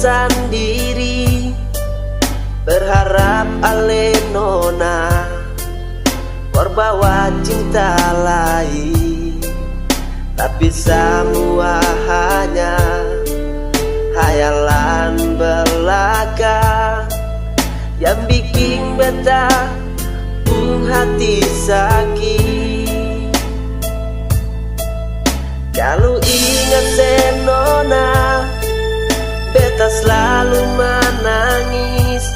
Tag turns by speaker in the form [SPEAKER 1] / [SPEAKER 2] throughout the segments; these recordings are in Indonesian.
[SPEAKER 1] sendiri. Berharap ale nona Berbawa cinta lain. Tapi semua hanya Hayalan belaka. Yang bikin beta Pun hati sakit. Kalau ingat senona Beta selalu menangis.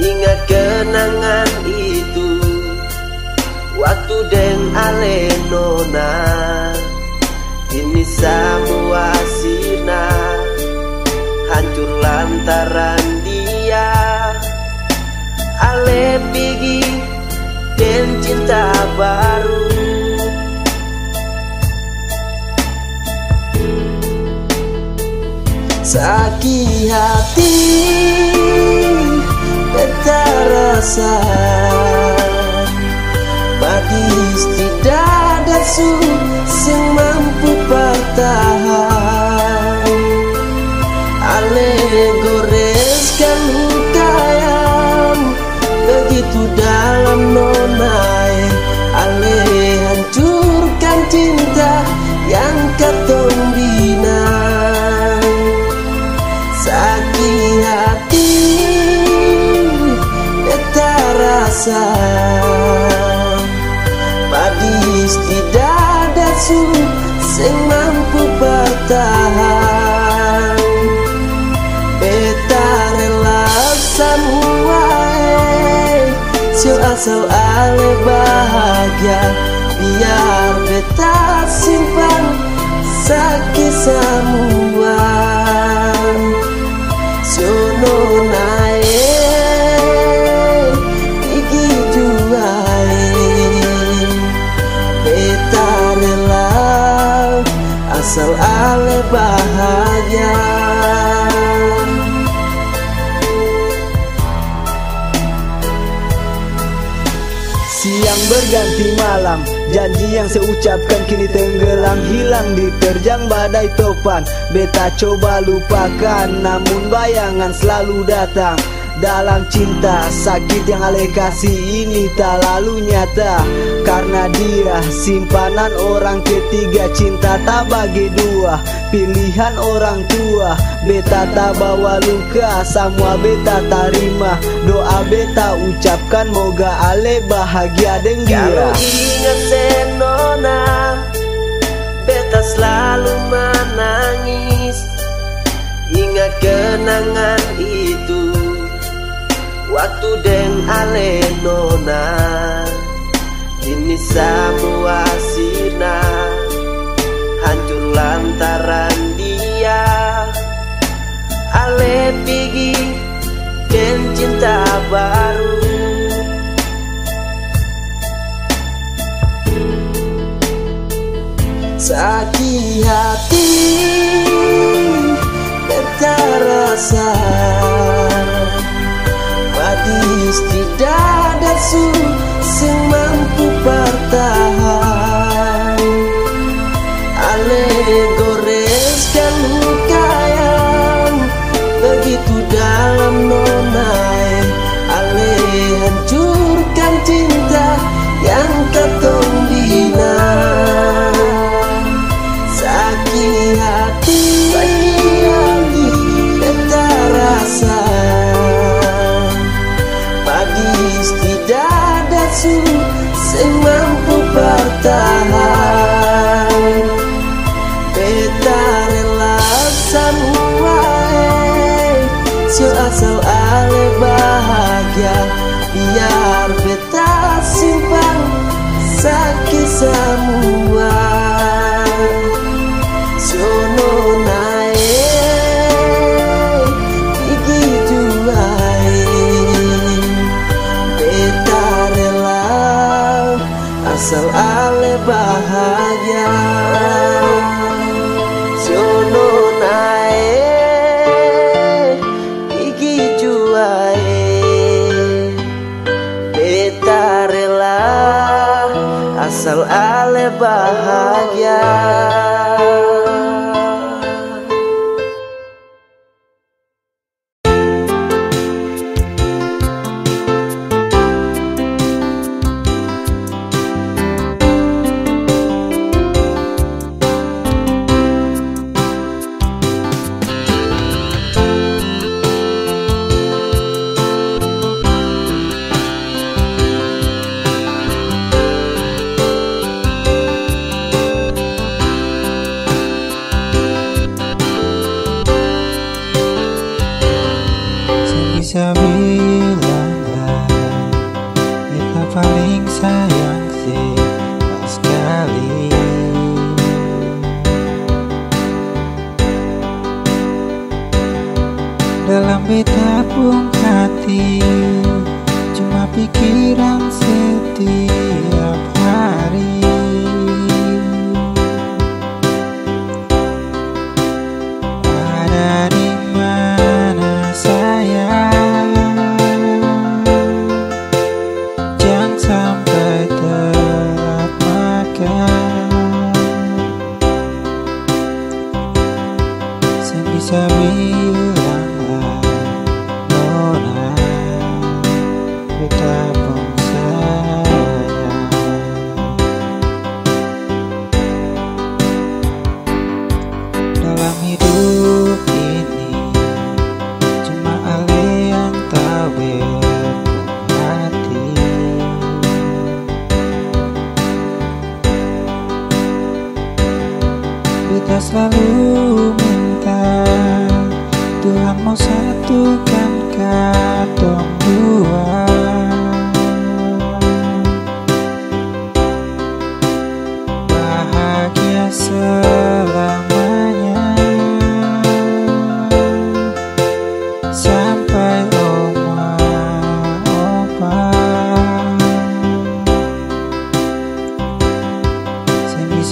[SPEAKER 1] Ingat kenangan itu. Waktu deng ale nona Ini semua sina Hancur lantaran dia. Ale pergi dan cinta baru Sakit hati Beta rasa. Badis tidak ada su Yang mampu bertahan Ale goreskan rasa. Tidak ada su Yang mampu bertahan. Beta rela semua Sio asal ale bahagia. Biar beta simpan sakit semua. Sono nae ale bahagia
[SPEAKER 2] Siang berganti malam Janji yang saya ucapkan kini tenggelam Hilang diterjang badai topan. Beta coba lupakan Namun bayangan selalu datang. Dalam cinta Sakit yang ale kasih ini tak lalu nyata Karena dia simpanan orang ketiga Cinta tak bagi dua Pilihan orang tua. Beta tak bawa luka Semua beta terima Doa beta ucapkan Moga ale bahagia dengan dia
[SPEAKER 1] ingat senona Beta selalu menangis. Ingat kenangan itu Waktu deng ale nona Ini semua sirna Hancur lantaran dia. Ale pergi dan cinta baru. Sakit hati Beta rasa. Badis tidak ada su Yang mampu bertahan. Ale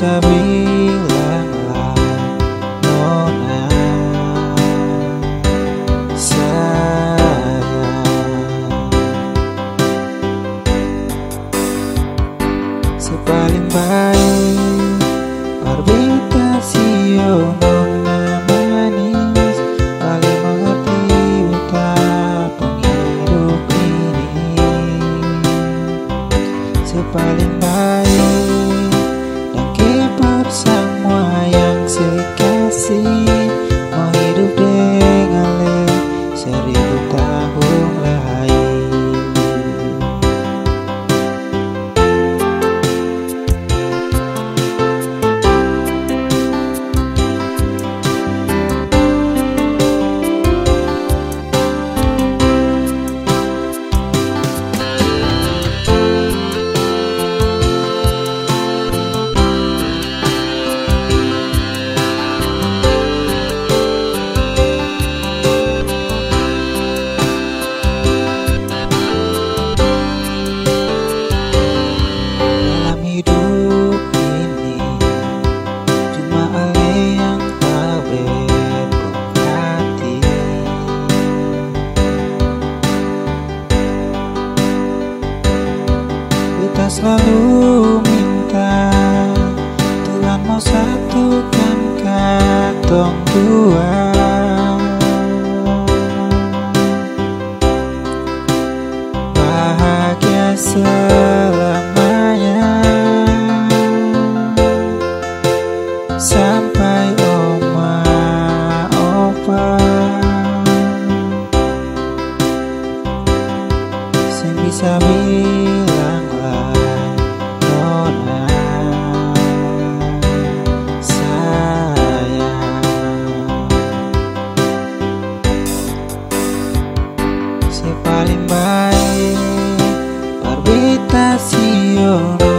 [SPEAKER 3] saya tentación.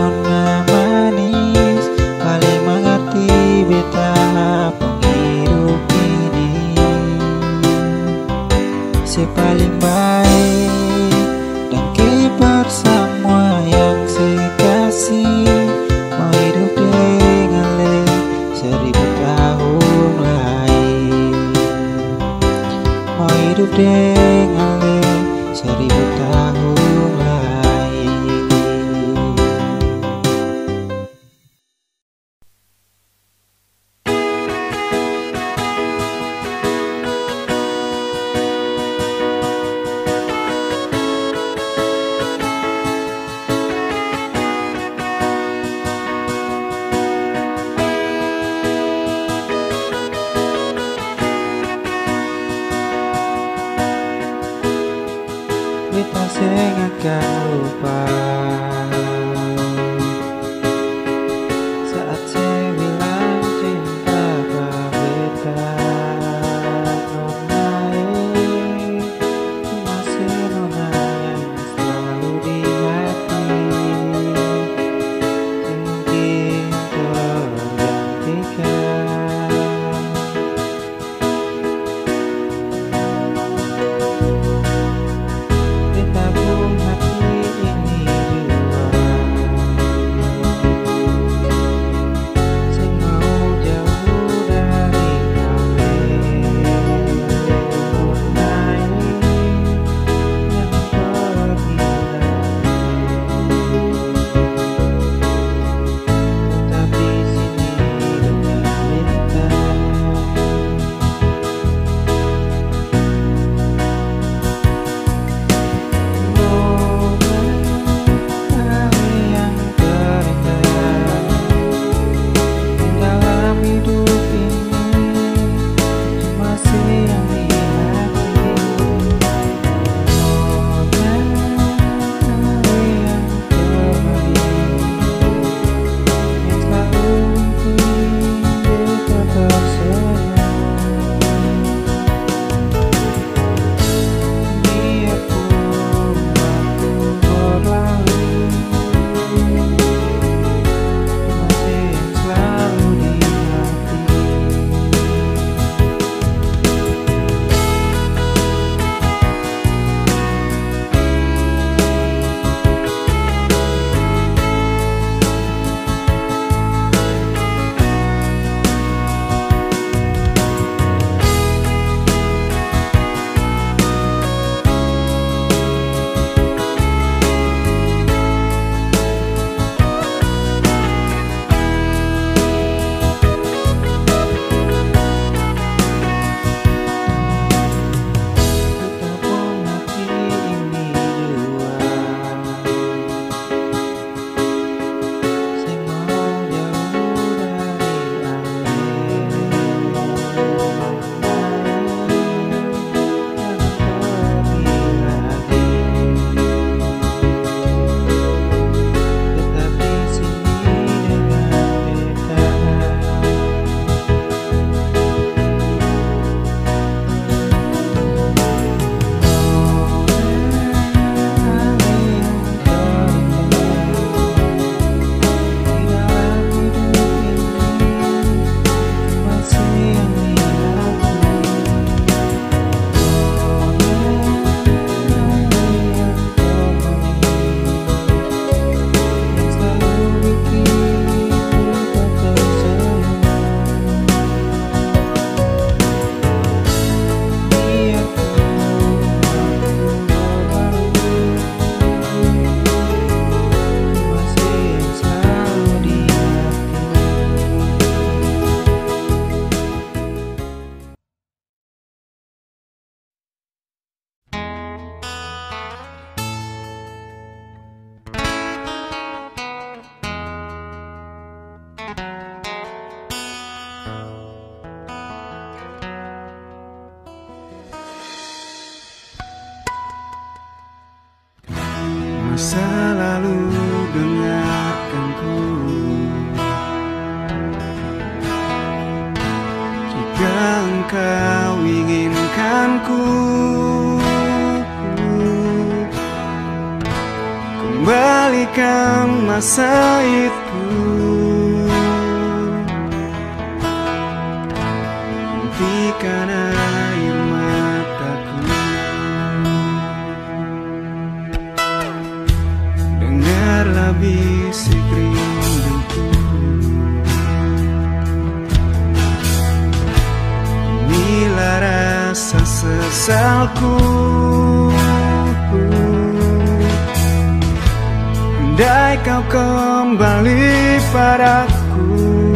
[SPEAKER 3] Andai kau kembali padaku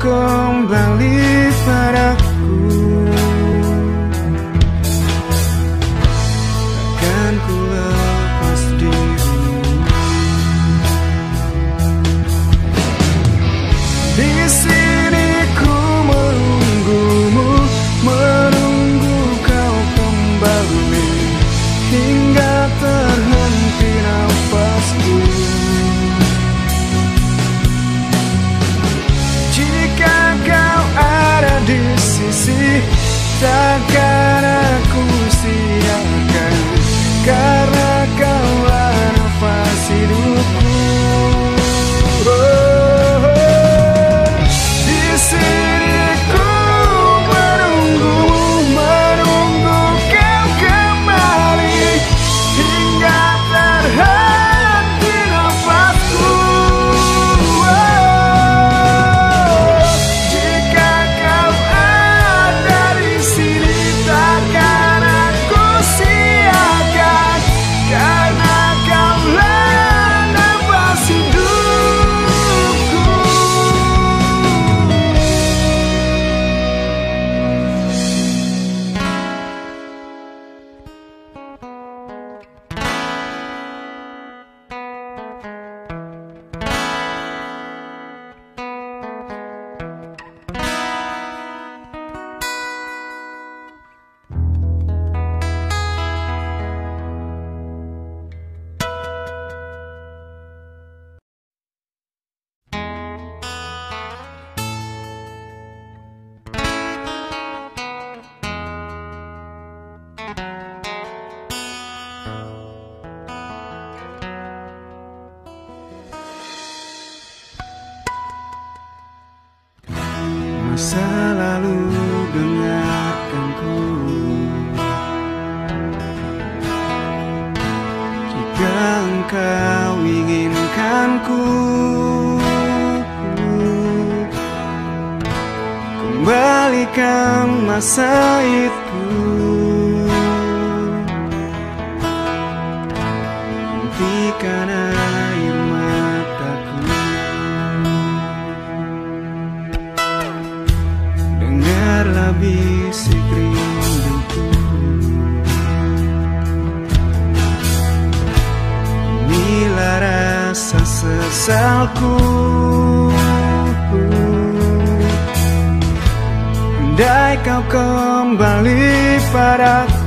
[SPEAKER 3] kembali
[SPEAKER 4] padaku. Takkan ku lepas dirimu. Di sini ku menunggumu Menunggu kau kembali. Hingga terakhir die asalku. Andai kau kembali padaku?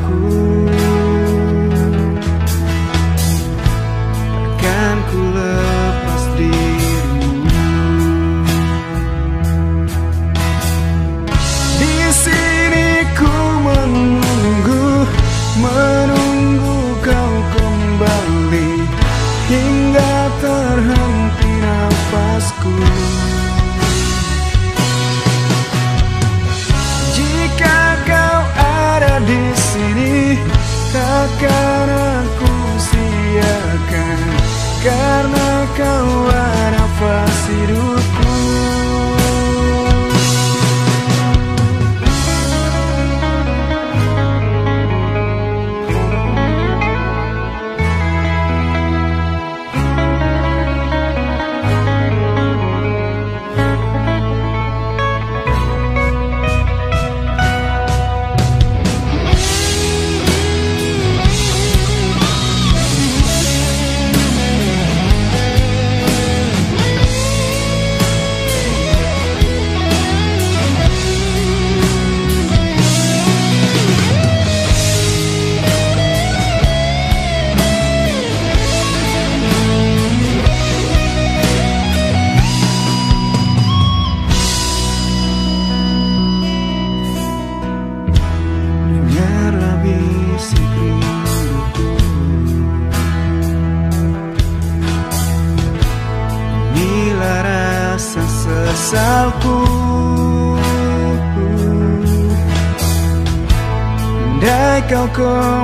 [SPEAKER 4] welcome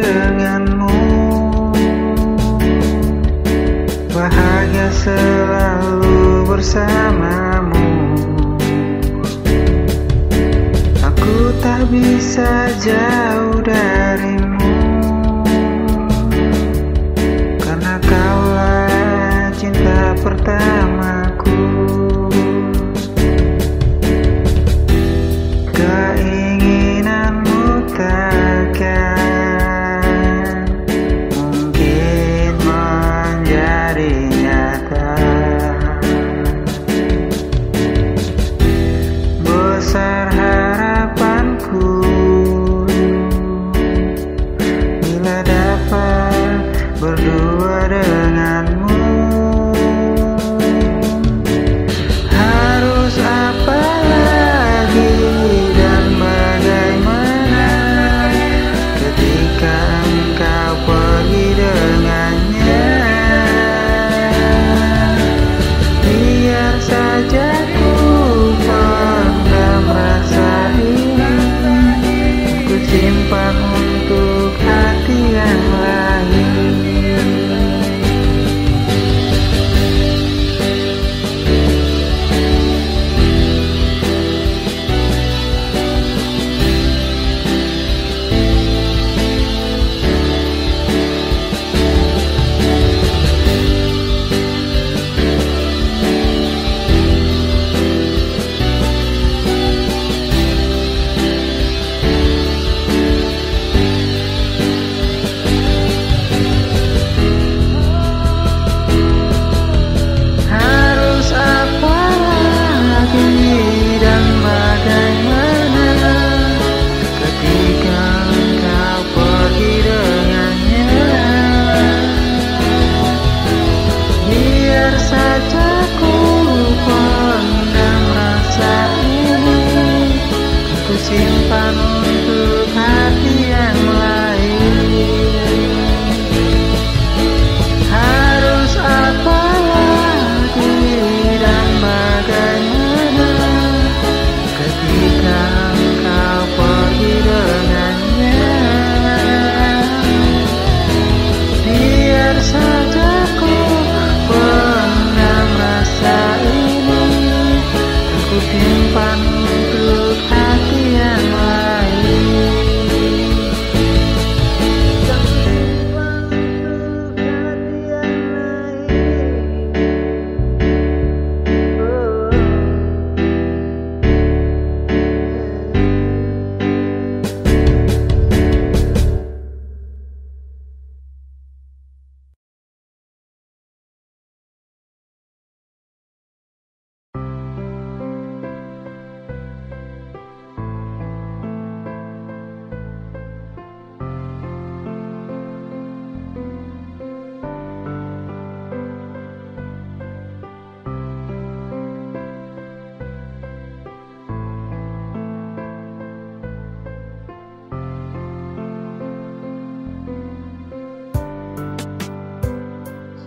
[SPEAKER 4] denganmu. Bahagia
[SPEAKER 3] selalu bersamamu. Aku tak bisa jauh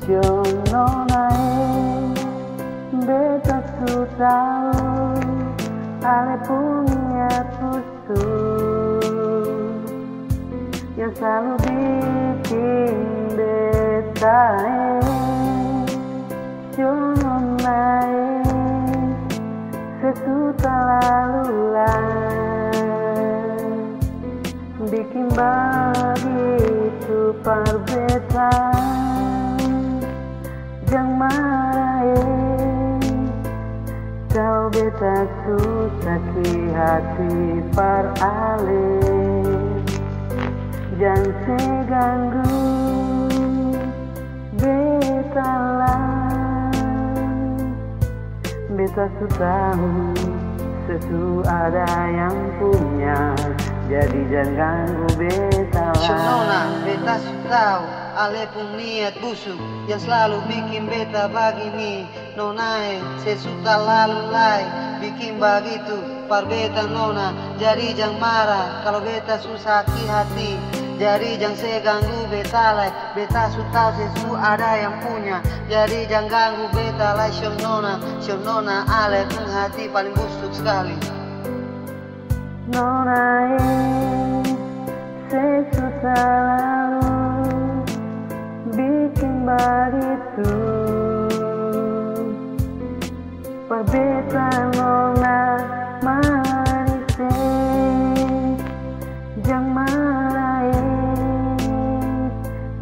[SPEAKER 5] Jono nae beta su tahu ale punya tusu yang selalu bikin beta Jono nae sesuta lalulah bikin begitu perbetaan Jangan marah eh. Kau beta susah ki hati par ale Jangan seganggu Beta lah Beta su tahu Sesu ada yang punya. Jadi jangan ganggu beta lah
[SPEAKER 6] Sonona, beta su tahu Ale pun niat busuk Yang selalu bikin beta begini Nonae, sesuka lalu lai Bikin begitu Par beta nona Jadi jangan marah Kalau beta susah hati. Jadi jangan seganggu beta lai Beta su tahu sesu ada yang punya. Jadi jangan ganggu beta lai Shonona Shonona ale pun hati paling busuk sekali.
[SPEAKER 5] Nona eh, sesuka lalu mimbar itu. Perbetan nona manisi Jang marahin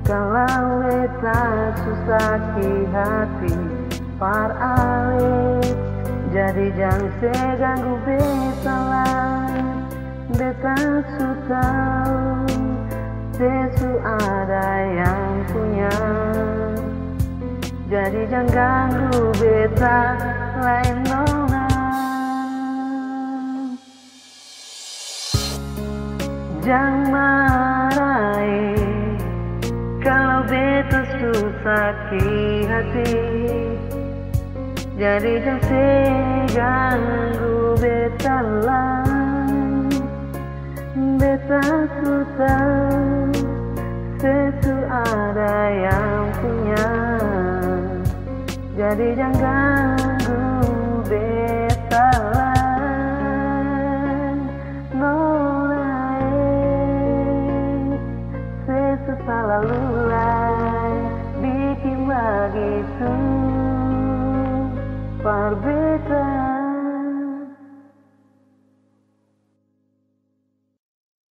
[SPEAKER 5] Kalau kita susah di hati Par alit Jadi jangan seganggu beta lah. Beta tahu Sesu ada yang punya. Jadi jangan ganggu beta lain nona. Jangan marahi Kalau beta susah hati. Jadi jangan seganggu beta lah. Beta susah Sesu ada yang punya. Jadi jangan ganggu beta lah Nolai Sesu selalu lai Bikin begitu. Perbe